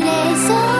days. Oh.